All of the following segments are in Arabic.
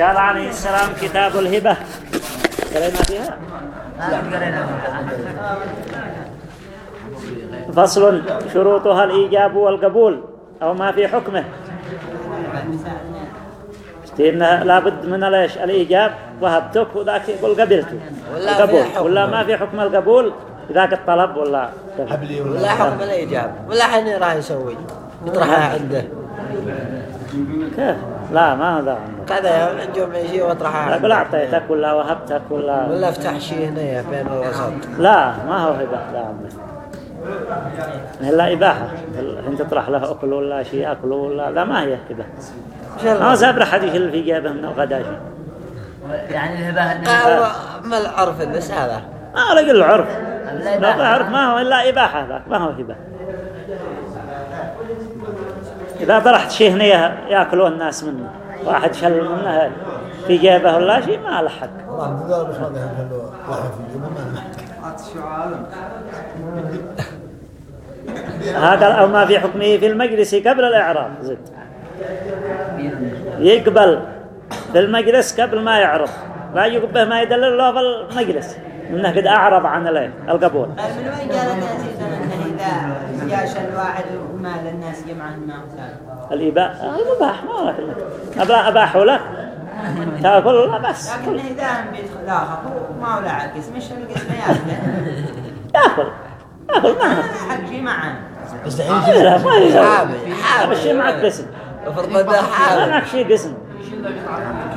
قال عليه السلام كتاب الهبة. قرينا فيها؟ فصل شروطها الإيجاب والقبول أو ما في حكمه. إنها لابد من ليش الإيجاب. وهبتك وذاك يقول قبلته ولا القبول. ولا ما في حكم القبول ذاك الطلب ولا؟ حبلي ولا ولا حكم الإيجاب. ولا حين راح يسوي. يطرحها عنده كيف؟ لا ما هذا عندك. كذا نجوم شيء واطرحها عنده أعطيتك ولا وهبتك ولا ولا افتح شيء هنا بين الوسط. لا ما هو هبة لا عمي إلا إباحة. أنت تطرح له أكل ولا شيء يأكل ولا لا ما هي هبة ما سابر حديث اللي في جيبه من الغداء؟ شيء يعني الهبة قال ما العرف بس هذا ما لقى العرف. لا. عرف ما هو إلا إباحة ذاك ما هو هبة إذا طرحت شيء هنا يأكلون الناس منه. واحد شل منه في جيبه ولا شيء ما له حق. هذا أو ما في حكمه في المجلس قبل الإعراب. زد يقبل في المجلس قبل ما يعرض لا يقبل ما يدلل له في المجلس. انه قد أعرض عن الايه القبول. من وين قال الناس انه اذا جاش الواحد ومال الناس جمعا ما هو الإباء المباح ما لك لك أبا اباحوا لك تأكل لا بس. لكن إذا بيدخل لا خطو ما ولا عكس مش القسم ياكله ياكل؟ ياكل ما حق شي معه بس ما الحين لا ما حامل حامل الشيء معك قسم. افرض بدا ما معك شيء قسم.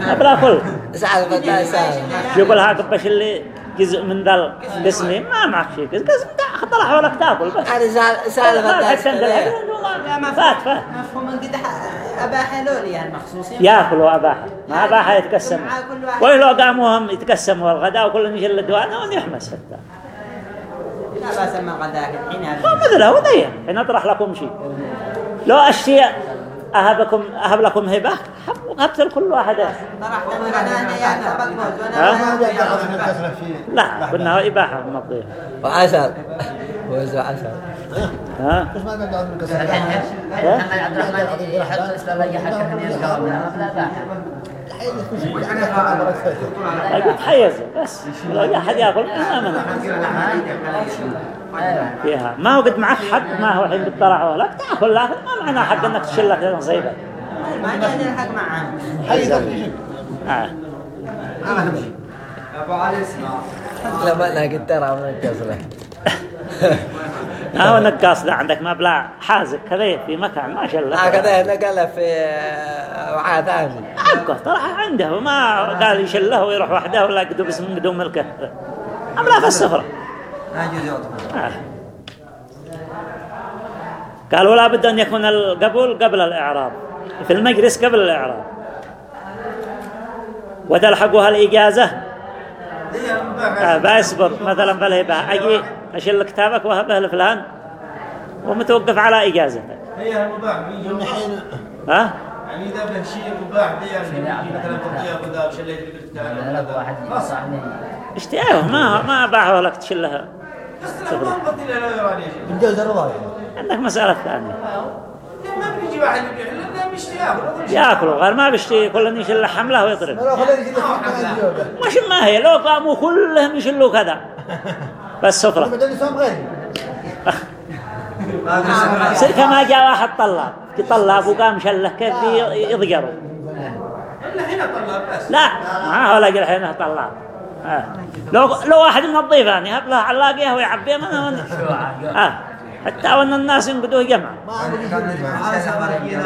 ابلا كل سالم يقول هاك بش اللي جزء من ذا القسم. ما معك شيء قسم طلع لك تاكل بس هذا سال سالم ما ما فات فات مفهوم قد اباح لولي يعني مخصوصين ياكلوا أباحة. ما أباحة يتقسم. ولو قاموا هم يتقسموا الغداء وكل يجل الدواء ونحمس حتى. لا بأس من غداك. الحين هو مثله وذي حين أطرح لكم شيء لو أشياء أهبكم أهب لكم هبة؟ هب- هبت لكل واحد طرحت من غدانا يا مقبوز ها؟ ما بيقدر عظيم الكسرة في لا قلنا إباحة مضيها وعسل وزع عسل ها؟ ما عبد الرحمن الاسلام اي لا تحيز بس لو جاء أحد يأكل ما منع فيها ما هو قد معك حق ما هو حين بتطلعوا لك تأكل لكن ما معنى حق أنك تشيل لك نصيبك ما جاني الحق معه حي ذا آه. لما أنا قلت ترى من الكسره ما هو نقاص ده عندك مبلغ حازق كذا في مكان ما شاء الله. هكذا نقله في وعاء ثاني. عبقه طرح عنده وما قال يشله ويروح وحده ولا قدوم اسم قدوم ملكه. أملا في السفرة آه. قال ولا بد أن يكون القبول قبل الإعراب في المجلس قبل الإعراب. وتلحقها الإجازة آه بيصبر مثلا فالهبة أجي أشيل كتابك وهبه لفلان ومتوقف على إجازتك. هي المباح من حين ها؟ يعني إذا به شيء مباح دي يعني مثلا تضيع كذا وشليت لا واحد يصحني اشتياه ما ما باعوا لك تشلها. ما بطل لا عليه شيء من جوز الرضا يعني عندك مسألة ثانية. ما بيجي واحد يبيع ياكل ياكلوا غير ما بيشتي كل يشيل حملة ويضرب مش ما هي لو قاموا كلهم يشلوا كذا. بس سفرة صير كما جاء واحد طلاب. طلاب وقام شله كيف يضجروا. لا ما هو لقى الحين طلاب. لو لو واحد من الضيفان يهب له علاقيه ويعبيه من من آه. حتى وان الناس ينقدوه جمع. ما شيء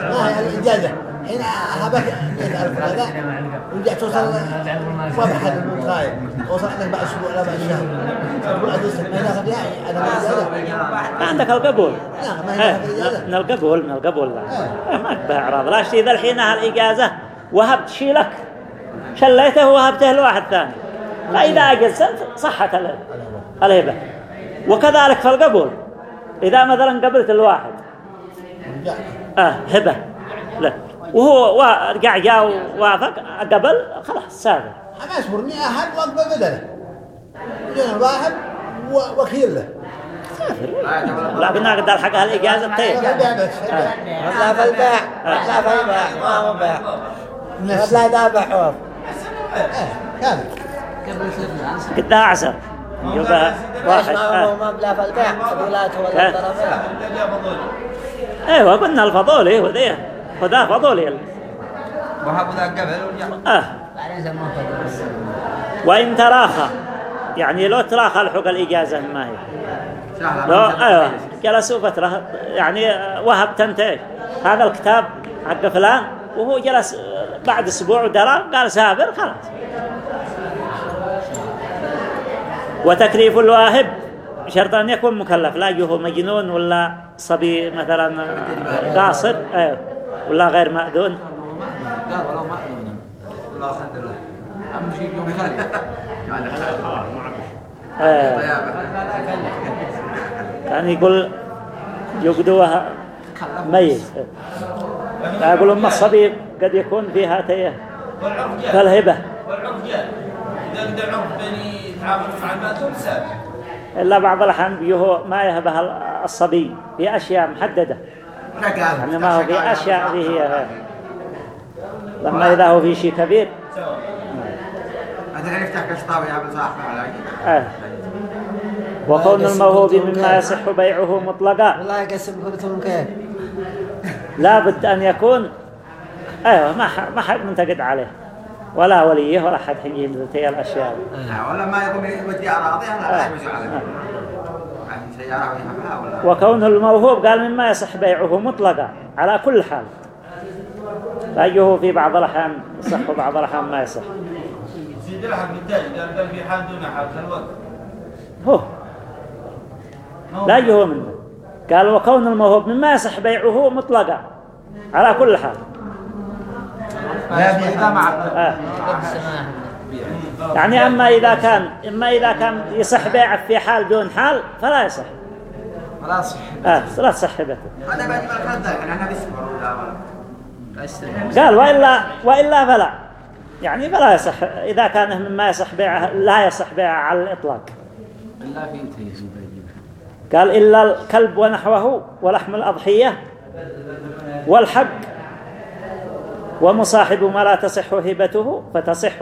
ما الإجازة حين هبك 100000 هذا ورجع توصل فوق حد المتغاير وصل عندك بعد أسبوع لا بعد شهر. ما يعني أنا ما ما عندك القبول. لا ما إيه، هي الإجازة من القبول من القبول لا. إيه، ما به إعراض. لا اشتي ذا الحين الإجازة. وهبت شي لك. شليته وهبته لواحد ثاني. فإذا أجزت صحت ال- الهبة وكذلك في القبول إذا مثلا قبلت الواحد آه هبة لا وهو رجع جاء ووافق قبل خلاص سافر ما يصبرني أحد وأقبل بدله يجينا واحد ووكيل له لكن قد الحقها الإجازة طيب هذا بيع بس لا في البيع لا في البيع ما هو بيع لا دابع حوف كامل قدها عسر يبقى واحد. آه. ولا. الطرفين أيوه قلنا الفضولي وذي وذا فضولي وهبوا ذا قبل ورجع آه. بعدين سموه فضل وإن تراخى. يعني لو تراخى الحق الإجازة ما هي. لو أيوة. جلسوا فترة يعني وهب تنتهي. هذا الكتاب حق فلان وهو جلس بعد أسبوع ودرى قال سافر خلاص. وتكليف الواهب شرط أن يكون مكلف. لا يجوه مجنون ولا صبي مثلا قاصر أيوة ولا غير مأذون. أيوة. كان يقول يقدوها ميز يقول أما الصبي قد يكون فيها تيه كالهبة والعرف جاء إذا قد بني سابق إلا بعض الأحيان بيهو ما يهبها الصبي في أشياء محددة. يعني ما هو في أشياء هي. لما إذا هو في شيء كبير. أنت الحين يفتح آه. وكون الموهوب مما يصح بيعه مطلقا. والله يقسم قلتهم كيف لابد أن يكون ح- ما حد منتقد عليه. ولا وليه ولا حد حين يمزتي الأشياء. دي. ولا ما يقوم يودي أراضي لا آه. لا يمشي عليه يعني سيارة ويحبها ولا. وكون الموهوب قال مما يصح بيعه مطلقا على كل حال. فأيه في بعض الأحيان يصح وبعض الأحيان ما يصح. سيد الحق بالتالي قال قال في حال دون حال الوقت. هو. لا يهو منه. قال وكون الموهوب مما يصح بيعه مطلقا على كل حال. لا آه. يعني أما إذا كان إما إذا كان يصح بيعه في حال دون حال فلا يصح. ولا صح آه لا تصح بيعه هذا بعد ما الخلط ذاك إحنا بيصبر ولا ولا. قال وإلا وإلا فلا. يعني فلا يصح. إذا كان مما يصح بيعه لا يصح بيعه على الإطلاق. لا في قال إلا الكلب ونحوه ولحم الأضحية والحق. ومصاحب ما لا تصح هبته فتصح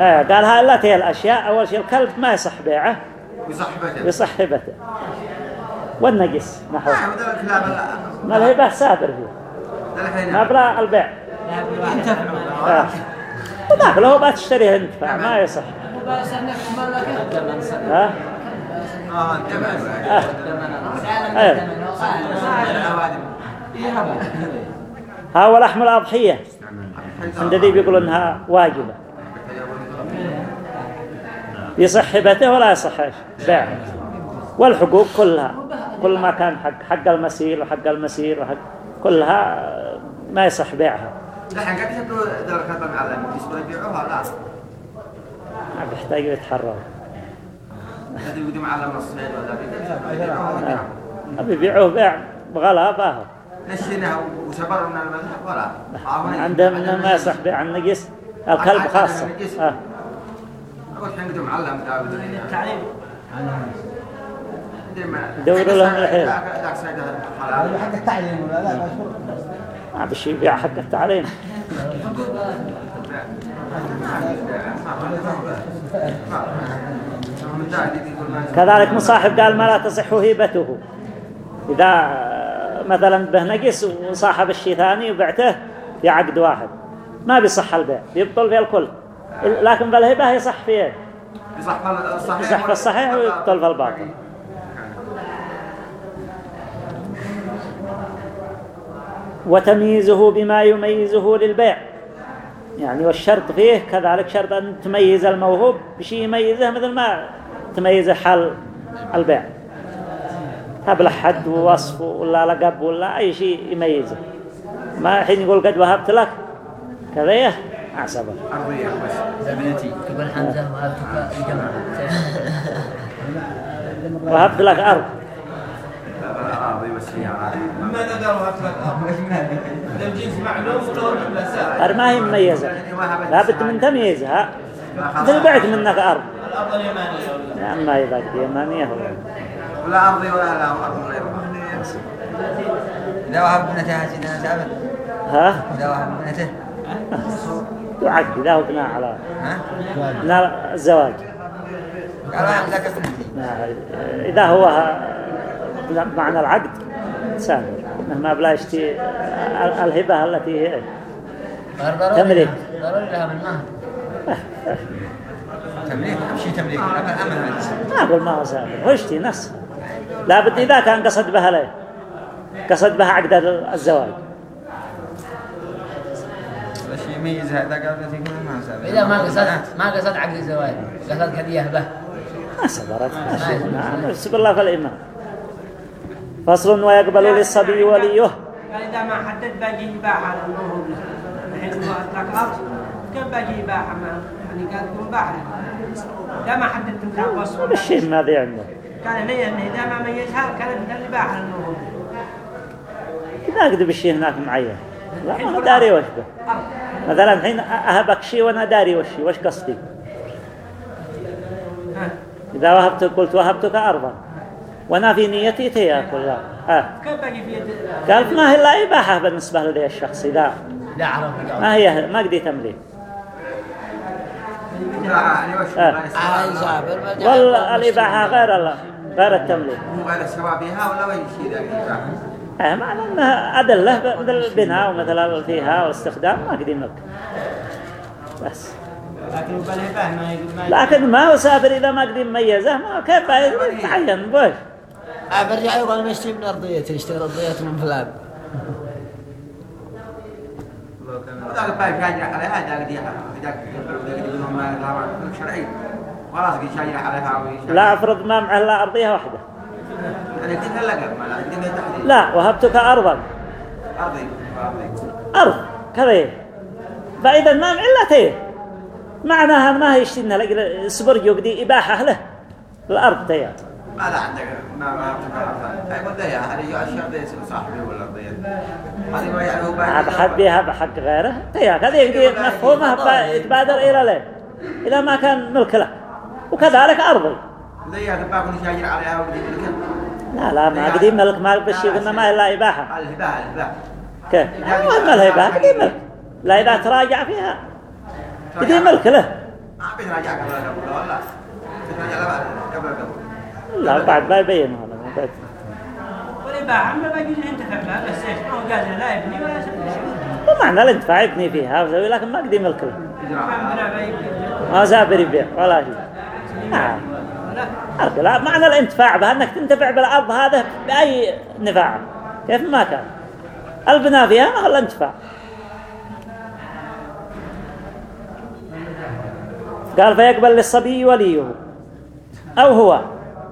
آه قال هاي لا هي الأشياء. أول شيء الكلب ما يصح بيعه. يصح هبته. نعم ذا الكلاب ما الهبة سافر فيه ما بلا البيع. آه. وذاك لو ما تشتريه انت ما يصح. ها؟ آه. آه. ها ولحم الأضحية عند ذي بيقول إنها واجبة. يصح هبته ولا يصح إيش؟ بيع والحقوق كلها. كل ما كان حق حق المسير وحق المسير وحق كلها ما يصح بيعها. ذا الكلب معلم يصبر يبيعوها لا ما بيحتاج يتحرر هذا يقدم معلم الصيد ولا بيبيعوه بيع بغلا باهر نشيناها وسبرنا المذهب ولا. عندهم ما يصح بيع النجس. الكلب خاصة آه. أقول الحين قدم معلم التعليم. يدوروا لهم الحيل. ذاك سيد الحلال. حق التعليم ولا لا؟ مشهور ما بشي يبيع حق التعليم. كذلك مصاحب قال ما لا تصح هيبته. إذا مثلا به نقص وصاحب الشيء ثاني وبعته في عقد واحد. ما بيصح البيع بيبطل في الكل. لكن بالهبة يصح فيه يصح الصحيح يصح في الصحيح ويبطل في الباطل وتمييزه بما يميزه للبيع. يعني والشرط فيه كذلك شرط أن تميز الموهوب بشيء يميزه مثل ما تميز حال البيع. هبل حد ووصف ولا لقب ولا أي شيء يميزه. ما حين يقول قد وهبت لك؟ كذا يه عصبه أرضية بس زبنتي قبل حمزة الجماعة وهبت لك أرض. أرض ما هي مميزة. لابد من تمييزها مثل بعت منك أرض. الأرض اليمانية يا إذا قد يمانية. ولا ولا أرضي ولا لا أرض غير إذا وهب ابنتها زنا ثابت ها؟ إذا واحد من بنته وعقد إذا هو بناء على ها؟ بناء الزواج. قال ذاك بنتي إذا هو معنى العقد سامر ما بلا يشتي ال- الهبة التي هي. تملك. ضروري لها من مهر. تمليك شيء تمليك. أمل أمل ما أقول ما هو سامر هو يشتي نفسه. لابد إذا كان قصد بها ليه قصد بها عقد الزواج. بس يميز هذا ما إذا ما قصد ما قصد عقد الزواج قصد هدية به. ما صبرت ما نعم سب الله فالإمام. فصل ويقبل للصبي وليه. قال إذا ما حدد باقي إباحة لأنه الحين هو أطلق أرض كان باقي إباحة ما يعني قال تكون إباحة إذا ما حددت أنت وصف بالشيء ماذا عنده. كان ليه أنه إذا ما ميزها كانت مثل الإباحة لأنه إذا أقدر بالشيء هناك معين لا ما داري وش به أرض مثلا الحين أهبك شيء وأنا داري وش وش قصدي. إذا وهبت قلت وهبتك أرضا. وأنا في نيتي تياكل لا آه. كان باقي في يد قالت ما هي إلا إباحة بالنسبة لدي الشخص إذا. ما هي ما قدي تمليك آه. والإباحة غير الله. غير التمليك مو غير السواء بها ولا وين شيء ذاك معنى أنها أدلة مثل البناء ومثل الفيها والاستخدام ما قدي ملك بس. لكن ما هو سافر إذا ما قدي مميزه ما كيف يتعين بوش. برجع يقول نشتري من أرضيتي اشتري أرضية من فلان. وذاك باي شاجر عليها ذاك دي ذاك لا شرعي. خلاص قد شاجر عليها ويشاجر. لا أفرض ما معه إلا أرضية واحدة. يعني كنت لقى ما لا تحديد لا وهبتك أرضا. أرضي أرض كذا. فإذا ما إلا تيه. معناها ما هي يشتينا لقى سبرج يقدي إباحة له. الأرض تيه. ما لا عندك ما ما قلت يا هذه أشياء ذي صاحبي ولا ضيع هذه ما يعني هو هذا حد بيها بحق غيره. تيه مفهومه با- يتبادر إلى له. إذا ما كان ملك له. وكذلك أرضي. زي هذا باكون شاجر عليها لا لا ما قدي ملك ما بشي قلنا ما هي إلا إباحة. الهباء كيف؟ المهم الهبة قدي ملك. لا إذا تراجع فيها. قدي ملك له. ما بيتراجع قبل قبل ولا بيتراجع قبل قبل لا بعد ما يبين هذا. ما بعد. والإباحة ما له انتفع بها بس إيش؟ ما هو لا يبني ولا يسوي. شيء ومعنى الانتفاع يبني فيها لكن ما قدي ملك له. ما ما زابر يبيع ولا شيء. نعم. معنى الانتفاع بها أنك تنتفع بالأرض هذا بأي نفاع. كيف ما كان. البناء فيها ما هو الانتفاع قال فيقبل للصبي وليه. أو هو.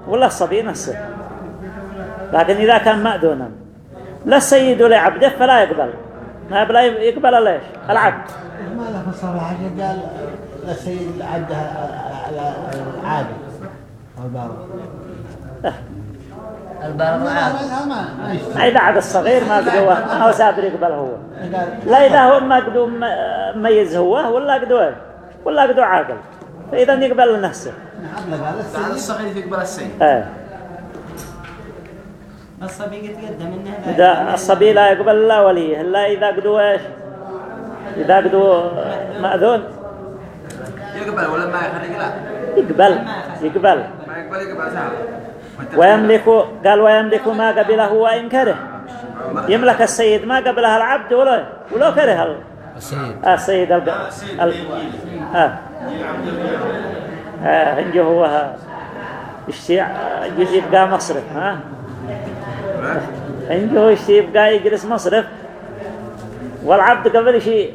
ولا الصبي نفسه. لكن إذا كان مأذونا. لا السيد لعبده فلا يقبل. ما يقبل ليش؟ العبد ما له الصباح قال السيد العادي أو ما إذا عاد الصغير ما قدوه ما هو سابر يقبل هو. لا إذا هو ما قدو م- مميز هو ولا قدوه ولا قدو عاقل. فإذا يقبل لنفسه بعد الصغير يقبل السيد. آه. الصبي يتقدم إنه الصبي لا يقبل إلا وليه إلا إذا قدو إيش؟ إذا قدو مأذون. يقبل ولا ما يخليك لا يقبل يقبل. ما يقبل يقبل سهل. ويملك قال ويملك ما قبله وإن كره. يملك السيد ما قبلها العبد ولو ولو كره ال- السيد. آه السيد ال... ال... آه. آه عنده هو ها- يشتي يبقى مصرف ها؟ عنده يشتي يبقى يجلس مصرف. والعبد قبل شيء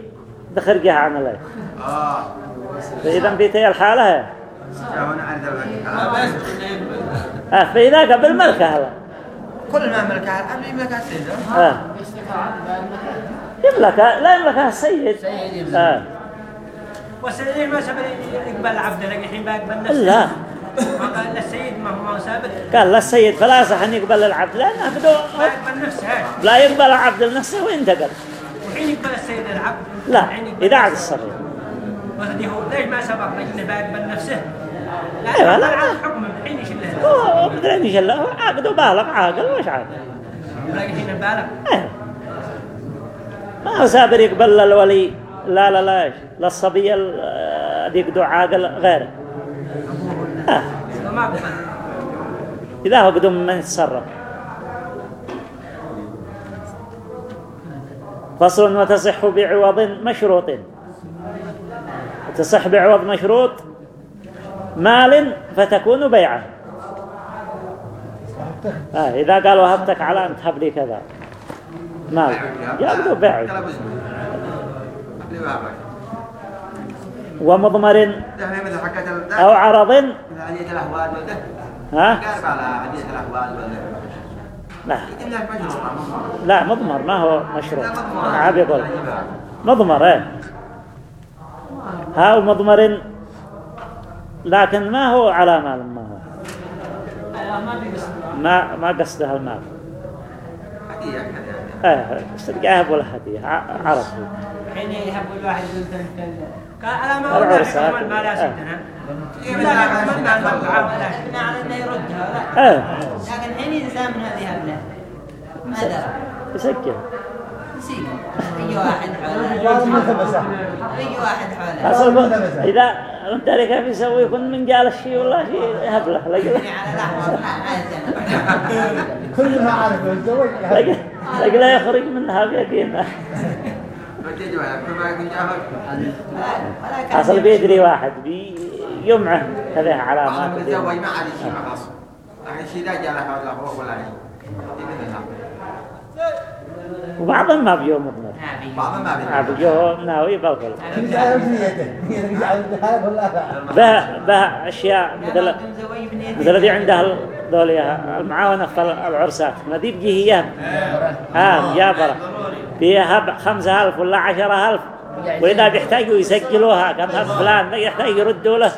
دخرجها عن الله آه. فإذا في تي الحالة آه فإذا قبل ملكه هذا. كل ما ملكها الأب يملكها السيد آه. يملكها لا يملكها السيد سيد يملك. آه. والسيد ما سبب يقبل عبده لكن الحين بيقبل نفسه. لا. قال السيد ما هو سابق. قال لا السيد فلا يصح أن يقبل العبد لأنه بدو ما يقبل نفسه. لا يقبل العبد لنفسه وينتقل. وحين يقبل السيد العبد؟ لا إذا عاد. الصغير. وهذه هو ليش ما سبق لكنه بيقبل نفسه؟ أيوة، لا لا. لا. حكم الحين يشيله هو مدري يشله عاقد وبالغ عاقل وش عاقل؟ لكن الحين بالغ. أيوة. ما هو سابر يقبل للولي لا لا لا إيش؟ للصبي ال- آه، ذيك دو عاقل غيره. آه. إذا هو قدوم من يتصرف؟ فصل وتصح بعوض مشروط. تصح بعوض مشروط مال فتكون بيعة. آه إذا قال وهبتك على أن تهب لي كذا. مال. يأخذوا بيع. ومضمر أو عرض. ها؟ لا. لا مضمر ما هو مشروط. عاب مضمر إيه. ها مضمر لكن ما هو على مال ما هو ما ما قصدها المال هدية إيه صدق يهب ولا هديه ع- عرض هو. حين يهب الواحد كان على ما وضع. حكم ما لا آه. سدنا لا على انه يردها إيه لكن حين انسان من هذه هبله ما درى يسجل نسيك أي واحد حوله. أي واحد حوله. إذا أنت لك كيف يسوي يكون من قال الشيء ولا شيء هبله على لحظة ما لا يخرج منها ولا كل جاهل اصل بيدري واحد بيمعه هذه علامات ما عاد شيء ما خلاص. لكن شيء لا جاء له ولا شيء يمثلها وبعضهم ما بيوم مضمر بعضهم ما بيجوا ناوي هذا ولا به به أشياء مثل مثل ذي عنده ذولي المعاونة في العرسات. ما ذي بيجي هي. ها مجابرة فيها خمسة ألف ولا عشرة ألف. وإذا بيحتاجوا يسجلوها. كم هب فلان؟ يحتاج يردوا له.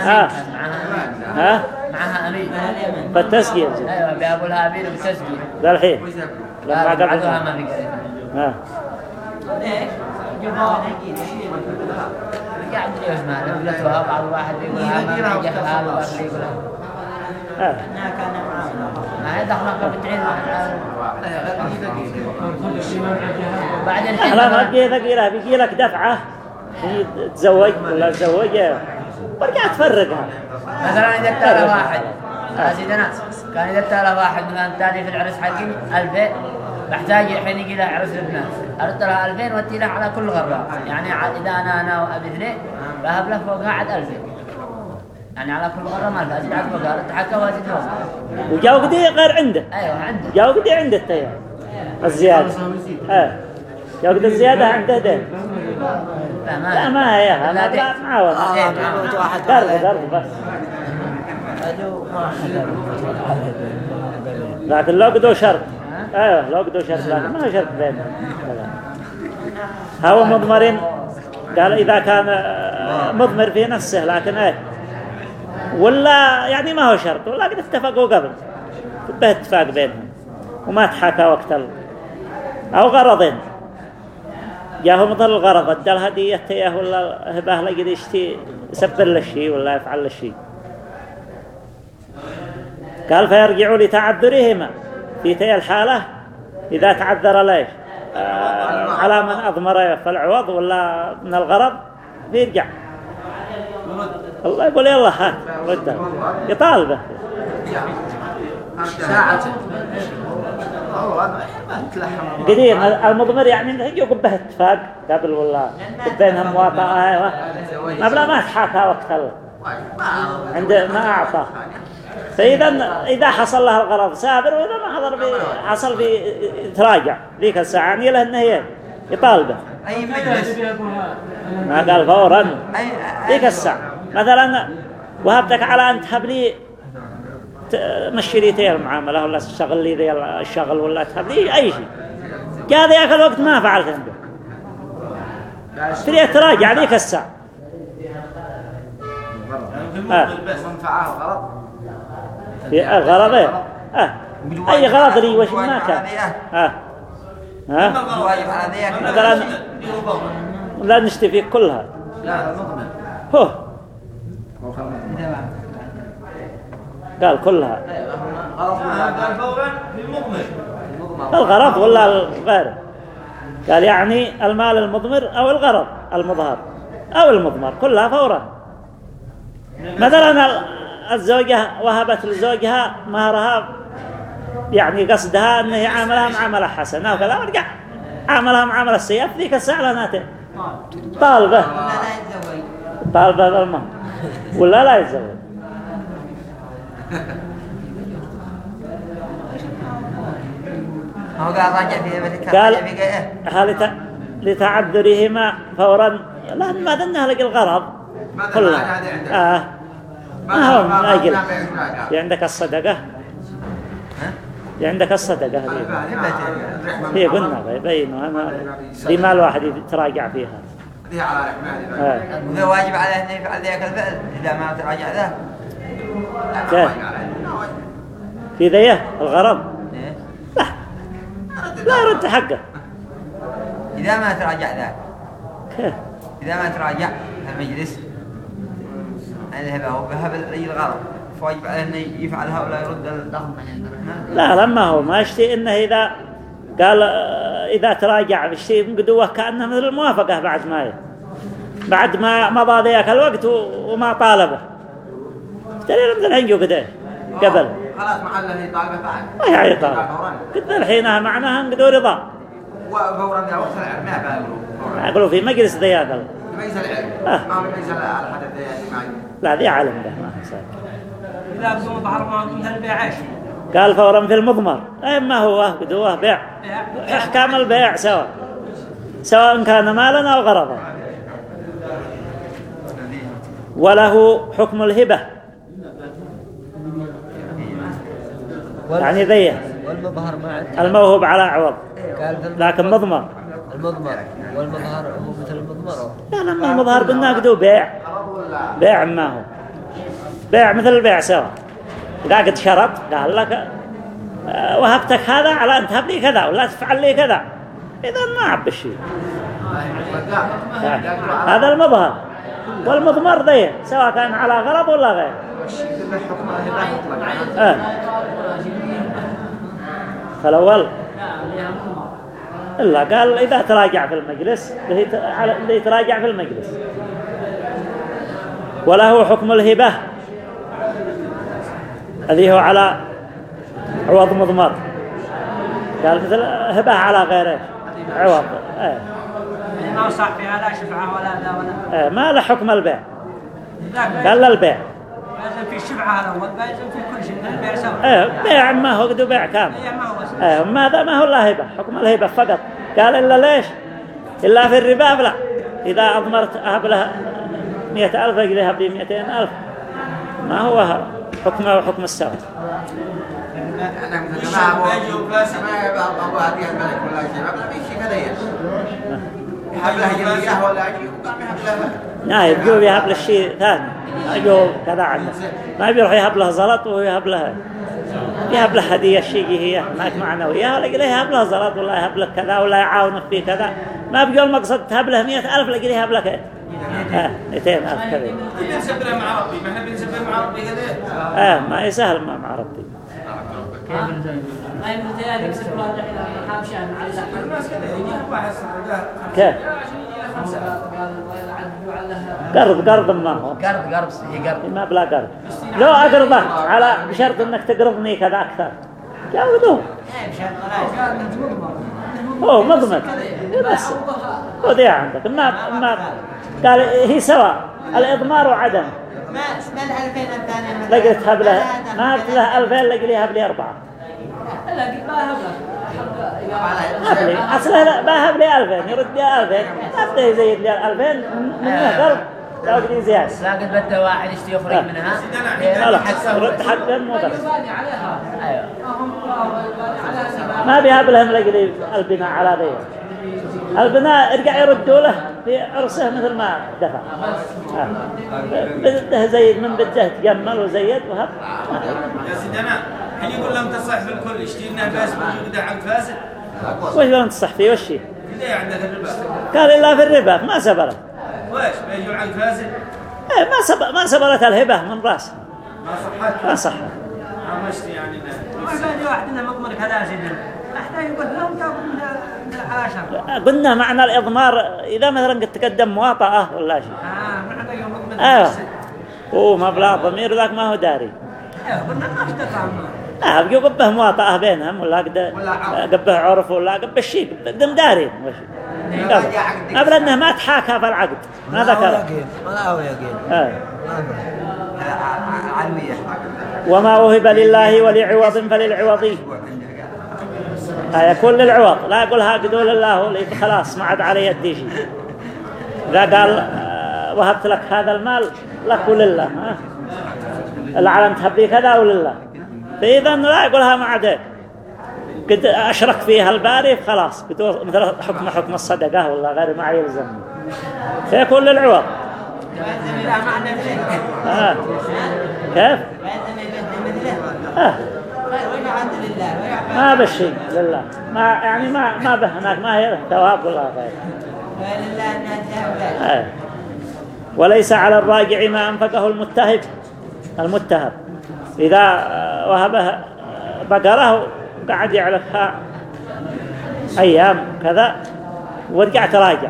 ها؟ ها؟ معها أمين. فالتسجيل أيوة بأبو الهابين وبتسجيل ذا الحين لا بعدها ما قريب ها ليش؟ قاعد بعض واحد يقول ما في جهة هذا واحد يقول ها. ها انها كان معاونه ما بتعين بعدين لا ما بيجي ثقيلة بيجي لك دفعة. هي تزوج ولا تزوج؟ برجع تفرقها. مثلا إذا ابتلى واحد. يا سيدنا كان إذا ابتلى واحد مثلا تالي في العرس حقي 2000 بحتاج الحين يجي له عرس لبنان أرد له 2000 وأتي له على كل غرة يعني إذا أنا أنا وأبي اثنين بهب له فوقها عاد 2000 يعني على كل غرة ما له أزيد عاد فوقها أتحكى وأزيد فوقها وجاو قدي غير عنده أيوه عنده جاو قدي عنده التيار الزيادة آه جاو قدي الزيادة عنده ده لا ما لا ما هي لا إيه، معاون. قرض قرض بس لكن لو قدوا شرط. أيوه لو قدوا شرط. لكن ما شرط بينهم هو مضمر قال اذا كان آه، مضمر في نفسه لكن إيه ولا يعني ما هو شرط. ولا قد اتفقوا قبل. به اتفاق بينهم. وما تحاكى وقت ال... أو غرضين. جاءه مثل الغرض. ادى الهدية تيه ولا هباه لقد يشتي يسبر له الشيء ولا يفعل له الشيء قال فيرجع لتعذرهما. في تي الحالة إذا تعذر ليش؟ آه على من أضمر في العوض ولا من الغرض؟ بيرجع. الله يقول يلا هات رده يطالبه. قديم المضمر يعني يقب به اتفاق قبل ولا بينهم موافقة أيوة ما بلا ما تحاكى وقت ال- عند ما أعطى. فإذا إذا حصل له الغرض سابر وإذا ما حضر بي حصل بي يتراجع ذيك الساعة له إنه ي- يطالبه. أي مجلس؟ ما قال فورا. ذيك الساعة. مثلا وهبتك على أن تهب لي مشي لي تي المعاملة ولا تشتغل لي ذي الشغل ولا تهب لي أي شيء. جاء ذاك الوقت ما فعلت عنده. تريد تراجع ذيك الساعة. آه. الغرض إيه؟ آه. أي غرض لي؟ وش ما كان؟ آه. ذيك مثلا لا نشتي فيك كلها. لا مضمن هو. قال كلها. قال فورا الغرض ولا الغير؟ قال يعني المال المضمر أو الغرض المظهر أو المضمر كلها فورا. مثلا الزوجة وهبت لزوجها مهرها يعني قصدها أنه يعاملها معاملة حسنة وكذا ورجع عاملها معاملة سيئة في ذيك الساعة لانها طالبة لا لا يتزوج طالبة بالمهر ولا لا يتزوج. قال هل لتعذرهما فورا. لا ما دنا لك الغرض. كلها. آه. ما ما هو ما- من أجل ما. في عندك الصدقة؟ في عندك الصدقة هذه؟ هي قلنا بيبينوا أنا دي مال واحد يتراجع فيها. هذه على رحمن آه. وإذا واجب عليه أنه يفعل ذلك الفعل إذا ما تراجع ذا. كيف في ذيه؟ الغرض إيه؟ لا. يرد حقه. إذا ما تراجع ذاك كيف إذا ما تراجع المجلس. الهبة وبهب الرجل غلط فواجب عليه أنه يفعلها ولا يرد الضغط لا لما هو ما يشتي إنه إذا قال إذا تراجع بشتي من قدوة كأنه مثل الموافقة بعد ما ي- بعد ما مضى ذاك الوقت و- وما طالبه. ترى مثل هنجو كده قبل. خلاص محله هي طالبه بعد. ما يعني طالب فورا. قد الحين معناها انقدوا رضا. وفورا ذا وقت العلم. ما بقولوا فورا يقولوا في مجلس ذياك الله. يميز العلم. آه. ما على الحدث ذا يعني ما لا ذي عالم ده ما هو ساكت. إذا ظهر ما مثل البيع عيش قال فورا في المضمر. أي ما هو قدوه بيع. إحكام البيع سواء. سواء كان مالا أو غرضا. وله حكم الهبة. يعني ذية. والمظهر ما الموهوب على عوض لكن مضمر. المضمر. والمظهر هو مثل المضمر. لا لما المظهر بالنقد وبيع. بيع ما هو. بيع مثل البيع سوا. إذا قد شرط قال لك آه، وهبتك هذا على أن تهب لي كذا ولا تفعل لي كذا. إذا ما عب الشيء هذا المظهر. والمضمر ذي سواء كان على غرض ولا غير. آه. فالأول إلا قال إذا تراجع في المجلس اللي يتراجع في المجلس. وله حكم الهبة. الذي هو على عوض مضمر قال مثل هبة على غيره. عوض. ما صح في هذا شفعة ولا ذا ولا. آه. ما له حكم البيع. قال البيع. لازم في الشفعة الأول لازم في كل شيء. البيع سوا آه. بيع ما هو قد بيع كامل. آه. ماذا ما هو الله هبة. حكم الهبة فقط. قال إلا ليش؟ إلا في الربا لا إذا أضمرت أهب مئة ألف أجل يهب ألف. ما هو حكمه وحكم ما ما ما له له نايب يجوب يهب له شيء ثاني. يجوب كذا عنده ما بيروح يهب له زلط ويهب له يهب له هدية شيء هي معك معنوية ولا يقول يهب له زلط ولا يهب لك كذا ولا يعاونك في كذا. ما بيقول مقصد تهب له مئة ألف لقي يهب لك آه مئتين ألف كذا بنسبرها مع ربي ما إحنا بنسبرها مع ربي كذا. آه ما يسهل ما مع ربي. على كيف؟ قرض قرض ما هو قرض قرض هي قرض ما بلا قرض لو أقرضك على بشرط أنك تقرضني كذا أكثر. جاودوه هو مضمن بس. خذ يا عندك. ما ما قال هي سواء. الإضمار وعدم. ما ما الألفين الثانية لقيت هب له ما هبت له ألفين لقي لي هب لي أربعة. لا ما هبله أصلا لا ما هب لي ألفين يرد لي ألفين. أبدأ يزيد لي ألفين منه قرض لو بدي زيادة. لا قد بده واحد يشتي يخرج آه. منها. لا لا رد حق مو بس أيوه. ما بيهب لهم لقي البناء على ذي. البناء ارجع يردوا له في عرسه مثل ما دفع. بده زيد من بده تجمل وزيد وهب. يا سيدنا حين يقول لهم تصح في الكل اشتري لنا بس موجود ده عقد فاسد وش لون تصح فيه؟ وش الربا. قال إلا في الربا. ما سبرت. ويش بيجوا عقد فاسد إيه ما سب... ما سبرت الهبة من راسها ما صحت. ما صح. ما مشتي يعني. ما باقي واحد إنه مضمر كذا سيدنا احتاج يقول لهم من على شرط قلنا معنى الإضمار إذا مثلا قد تقدم مواطأة ولا شيء آه ما حدا يوم مضمن أيوه هو مبلغ ضمير ذاك ما هو داري. أيوه قلنا ما اشترط لا بقوا قبه مواطأة بينهم ولا قد قبه عرف ولا قبه الشيء قدم داري. قبل إنه ما تحاكى في العقد. ما ذكر ولا هو يقين آه. علوية وما وهب لله ولعوض فللعوضي يكون للعوض لا يقول ها قدوا لله ولي. خلاص ما عاد علي يدي شيء إذا قال آه، وهبت لك هذا المال لك ولله. ها؟ العلم تهب لي كذا ولله. فإذا لا يقولها ما عاد. قد أشرك فيها الباري خلاص. مثل حكم حكم الصدقة ولا غير ما يلزم. فيكون للعوض آه. كيف؟ آه. وين عند لله ويعبد ما بالشيء لله. ما يعني ما ما به هناك ما هي ثواب ولا غير آه. وليس على الراجع ما أنفقه المتهب المتهب إذا وهبه بقره وقعد يعلفها أيام كذا ورجع تراجع.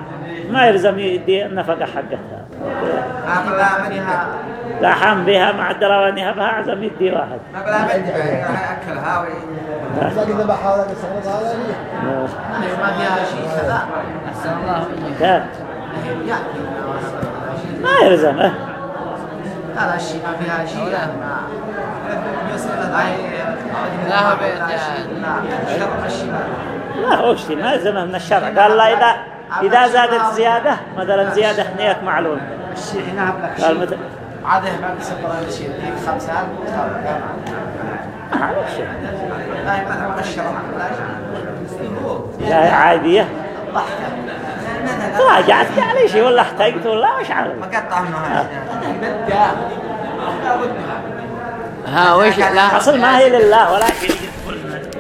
ما يلزم يدي النفقة حقتها. حام بها مع الدراوان يهبها عزم يدي واحد أقلا منها أكلها وي إذا ذبح هذا بيستغرق هذا ليه؟ ما فيها شيء. كذا أحسن الله؟ يعني ما يلزم إيه. هذا الشيء ما فيها شيء. لا هو شيء ما يلزمه من الشرع. قال لا إذا إذا زادت زيادة مثلا زيادة هنيك معلوم. الشيء هنا لك قال شيء عاده ما هذا الشيء يديك خمسة شيء. لا شيء عادية. ضحكة. راجعت علي شيء ولا احتجت ولا مش عارف ما قطع منها ها وش؟ لا. أصل ما هي لله ولكن